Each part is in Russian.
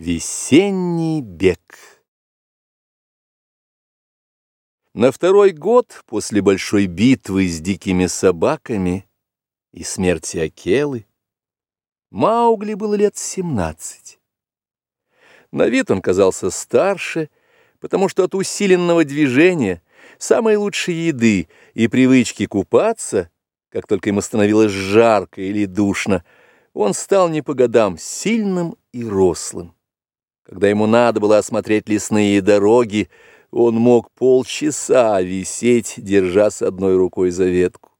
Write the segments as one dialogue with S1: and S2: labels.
S1: Весенний бег На второй год после большой битвы с дикими собаками и смерти Акелы Маугли было лет семнадцать. На вид он казался старше, потому что от усиленного движения, самой лучшей еды и привычки купаться, как только ему становилось жарко или душно, он стал не по годам сильным и рослым. Когда ему надо было осмотреть лесные дороги, он мог полчаса висеть, держа с одной рукой за ветку.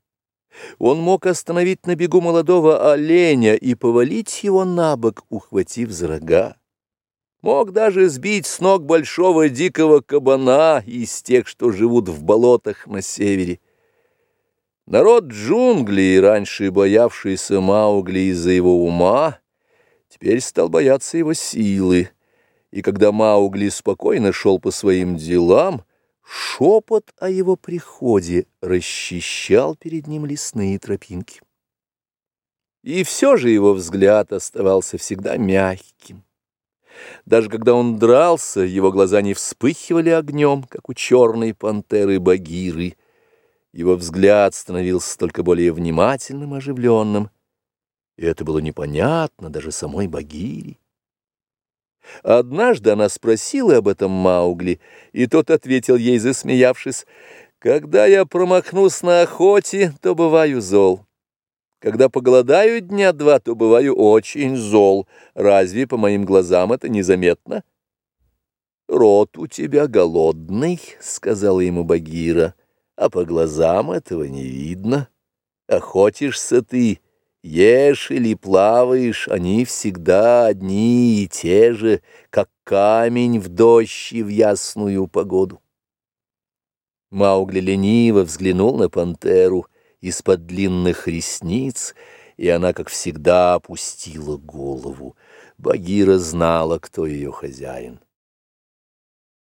S1: Он мог остановить на бегу молодого оленя и повалить его на бок, ухватив за рога. Мог даже сбить с ног большого дикого кабана из тех, что живут в болотах на севере. Народ джунглей, раньше боявшийся Маугли из-за его ума, теперь стал бояться его силы и когда Маугли спокойно шел по своим делам, шепот о его приходе расчищал перед ним лесные тропинки. И все же его взгляд оставался всегда мягким. Даже когда он дрался, его глаза не вспыхивали огнем, как у черной пантеры Багиры. Его взгляд становился только более внимательным, оживленным, и это было непонятно даже самой Багире. Однажды она спросила об этом Маугли, и тот ответил ей, засмеявшись, «Когда я промахнусь на охоте, то бываю зол. Когда поголодаю дня два, то бываю очень зол. Разве по моим глазам это незаметно?» «Рот у тебя голодный», — сказала ему Багира, — «а по глазам этого не видно. Охотишься ты» Ешь или плаваешь, они всегда одни и те же, как камень в дождь и в ясную погоду. Маугли лениво взглянул на пантеру из-под длинных ресниц, и она, как всегда, опустила голову. Багира знала, кто ее хозяин.